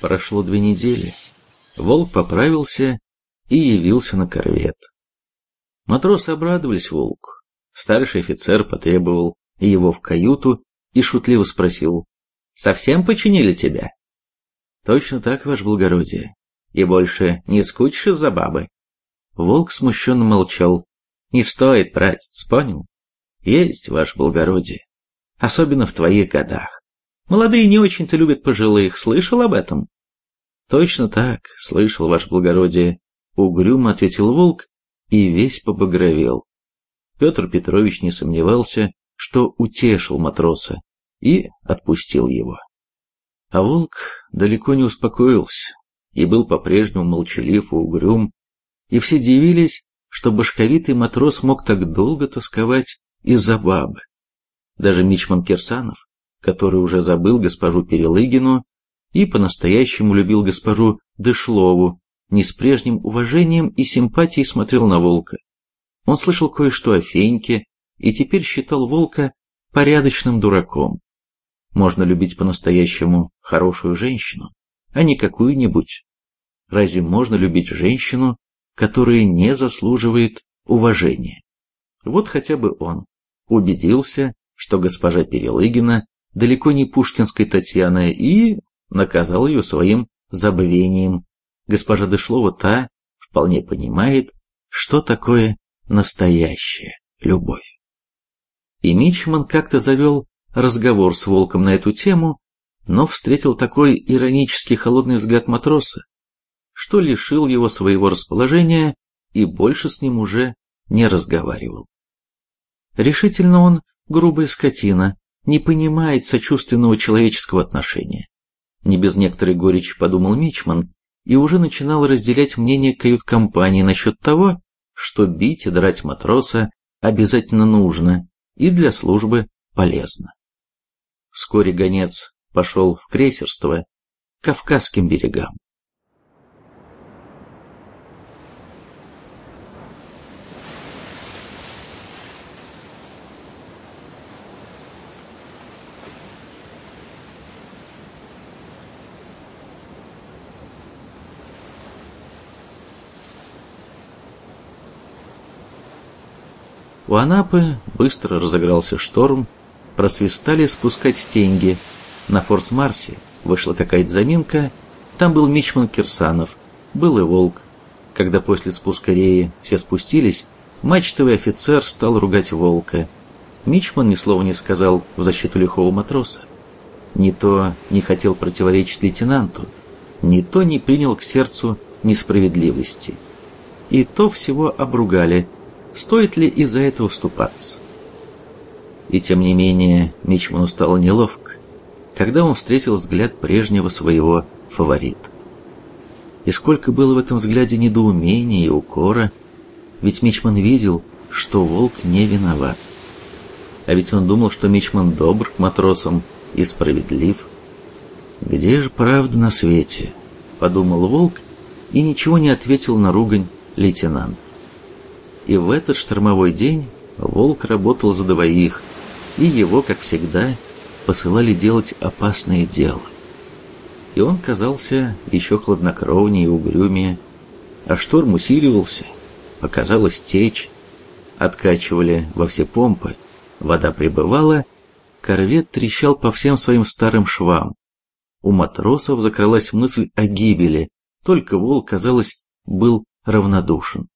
Прошло две недели. Волк поправился и явился на корвет. Матросы обрадовались волку. Старший офицер потребовал его в каюту и шутливо спросил, «Совсем починили тебя?» «Точно так, ваше благородие. И больше не скучишь из-за бабы?» Волк смущенно молчал. «Не стоит, братец, понял? Есть, ваше благородие. Особенно в твоих годах. Молодые не очень-то любят пожилых, слышал об этом?» «Точно так, слышал, ваше благородие», — угрюмо ответил волк и весь побагровел. Петр Петрович не сомневался, что утешил матроса и отпустил его. А волк далеко не успокоился и был по-прежнему молчалив и угрюм, и все дивились, что башковитый матрос мог так долго тосковать из-за бабы. Даже Мичман Кирсанов, который уже забыл госпожу Перелыгину и по-настоящему любил госпожу Дышлову, не с прежним уважением и симпатией смотрел на волка. Он слышал кое-что о Феньке и теперь считал волка порядочным дураком. Можно любить по-настоящему хорошую женщину, а не какую-нибудь. Разве можно любить женщину, которая не заслуживает уважения? Вот хотя бы он убедился, что госпожа Перелыгина далеко не пушкинской Татьяна и наказал ее своим забвением. Госпожа Дышлова та вполне понимает, что такое настоящая любовь. И Мичман как-то завел разговор с Волком на эту тему, но встретил такой иронический холодный взгляд матроса, что лишил его своего расположения и больше с ним уже не разговаривал. Решительно он грубая скотина, не понимает сочувственного человеческого отношения. Не без некоторой горечи подумал Мичман и уже начинал разделять мнение кают-компании насчет того, что бить и драть матроса обязательно нужно и для службы полезно. Вскоре гонец пошел в крейсерство к Кавказским берегам. У Анапы быстро разыгрался шторм, просвистали спускать стеньги. На Форс-Марсе вышла какая-то заминка, там был Мичман Кирсанов, был и Волк. Когда после спуска реи все спустились, мачтовый офицер стал ругать Волка. Мичман ни слова не сказал в защиту лихого матроса. Не то не хотел противоречить лейтенанту, не то не принял к сердцу несправедливости. И то всего обругали – стоит ли из-за этого вступаться. И тем не менее Мичману стало неловко, когда он встретил взгляд прежнего своего фаворита. И сколько было в этом взгляде недоумения и укора, ведь Мичман видел, что волк не виноват. А ведь он думал, что Мичман добр к матросам и справедлив. «Где же правда на свете?» — подумал волк и ничего не ответил на ругань лейтенант. И в этот штормовой день волк работал за двоих, и его, как всегда, посылали делать опасное дело. И он казался еще хладнокровнее и угрюмее, а шторм усиливался, показалась течь, откачивали во все помпы, вода прибывала, корвет трещал по всем своим старым швам. У матросов закралась мысль о гибели, только волк, казалось, был равнодушен.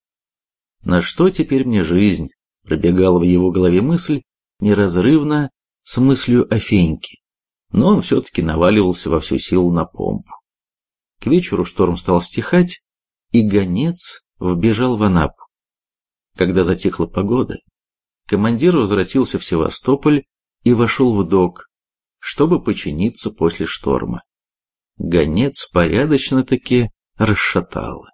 На что теперь мне жизнь? Пробегала в его голове мысль, неразрывно с мыслью о Феньке. Но он все-таки наваливался во всю силу на помпу. К вечеру шторм стал стихать, и гонец вбежал в Анапу. Когда затихла погода, командир возвратился в Севастополь и вошел в док, чтобы починиться после шторма. Гонец порядочно-таки расшатало.